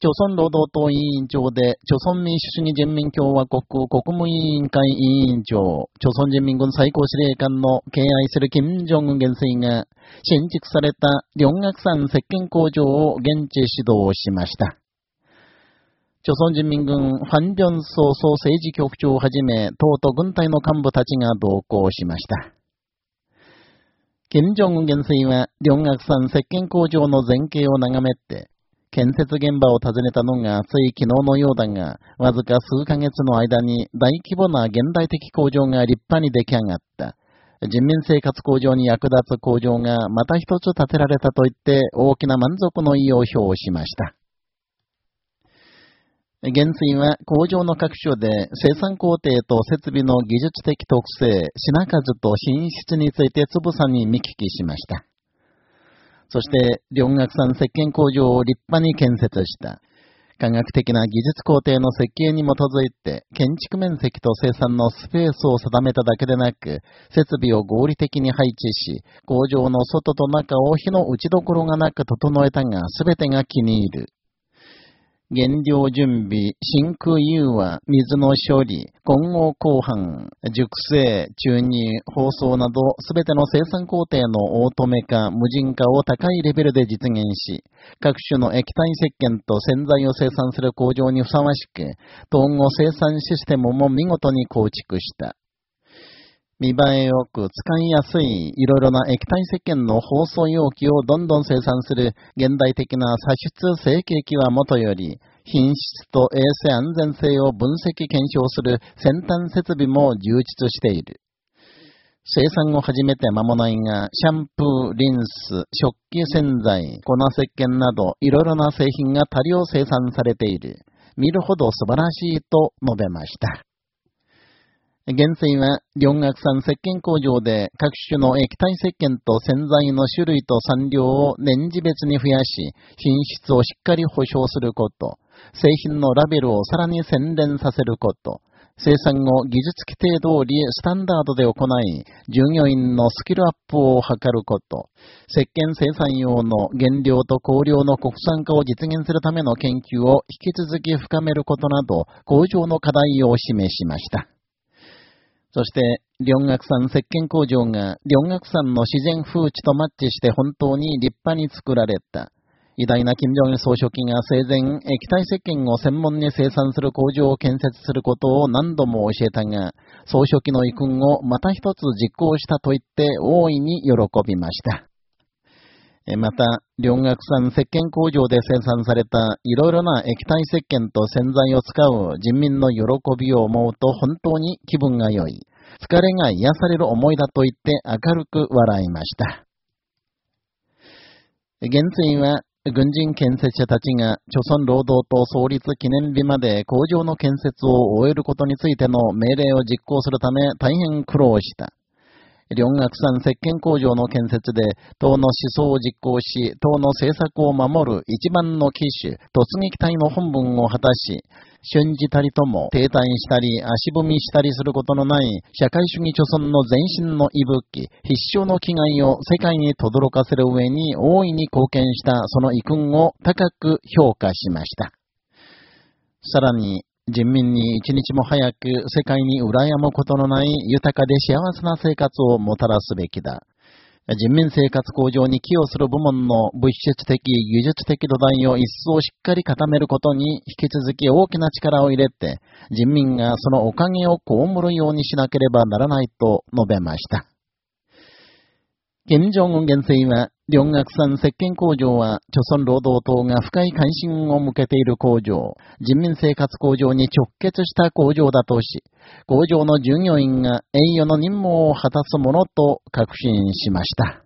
朝鮮労働党委員長で、朝鮮民主主義人民共和国国務委員会委員長、朝鮮人民軍最高司令官の敬愛する金正恩元帥が、新築された両岳山石鹸工場を現地指導しました。朝鮮人民軍ファン・ビョンソ総政治局長をはじめ、党と軍隊の幹部たちが同行しました。金正恩元帥は、両岳山石鹸工場の前景を眺めて、建設現場を訪ねたのがつい昨日のようだが、わずか数ヶ月の間に大規模な現代的工場が立派に出来上がった。人民生活向上に役立つ工場がまた一つ建てられたと言って大きな満足の意を表しました。現水は工場の各所で生産工程と設備の技術的特性、品数と品質についてつぶさに見聞きしました。そして、両学山石鹸工場を立派に建設した。科学的な技術工程の設計に基づいて、建築面積と生産のスペースを定めただけでなく、設備を合理的に配置し、工場の外と中を火の打ちどころがなく整えたが、すべてが気に入る。原料準備、真空融和、水の処理、混合後半、熟成、注入、包装など、すべての生産工程のオートメ化、無人化を高いレベルで実現し、各種の液体石鹸と洗剤を生産する工場にふさわしく、統合生産システムも見事に構築した。見栄えよく使いやすいいろいろな液体石鹸の包装容器をどんどん生産する現代的な差出成形機はもとより、品質と衛生安全性を分析検証する先端設備も充実している。生産を始めて間もないが、シャンプー、リンス、食器洗剤、粉石鹸など、いろいろな製品が多量生産されている。見るほど素晴らしいと述べました。現在は、両学産石鹸工場で各種の液体石鹸と洗剤の種類と産量を年次別に増やし、品質をしっかり保証すること、製品のラベルをさらに洗練させること、生産を技術規定通りスタンダードで行い、従業員のスキルアップを図ること、石鹸生産用の原料と香料の国産化を実現するための研究を引き続き深めることなど、工場の課題を示しました。そして、両岳山石鹸工場が両岳山の自然風地とマッチして本当に立派に作られた。偉大な金正恩総書記が生前、液体石鹸を専門に生産する工場を建設することを何度も教えたが、総書記の遺訓をまた一つ実行したと言って大いに喜びました。また、両学産石鹸工場で生産されたいろいろな液体石鹸と洗剤を使う人民の喜びを思うと本当に気分が良い。疲れが癒される思いだと言って明るく笑いました。現在は、軍人建設者たちが、朝鮮労働党創立記念日まで工場の建設を終えることについての命令を実行するため大変苦労した。両学産石鹸工場の建設で、党の思想を実行し、党の政策を守る一番の機種、突撃隊の本分を果たし、瞬時たりとも停滞したり足踏みしたりすることのない社会主義貯村の前身の息吹、必勝の危害を世界に轟かせる上に大いに貢献したその遺訓を高く評価しました。さらに、人民に一日も早く世界に羨むことのない豊かで幸せな生活をもたらすべきだ。人民生活向上に寄与する部門の物質的、技術的土台を一層しっかり固めることに引き続き大きな力を入れて、人民がそのおかげを被るようにしなければならないと述べました。金正恩元帥は、両学山石鹸工場は、朝鮮労働党が深い関心を向けている工場、人民生活工場に直結した工場だとし、工場の従業員が栄誉の任務を果たすものと確信しました。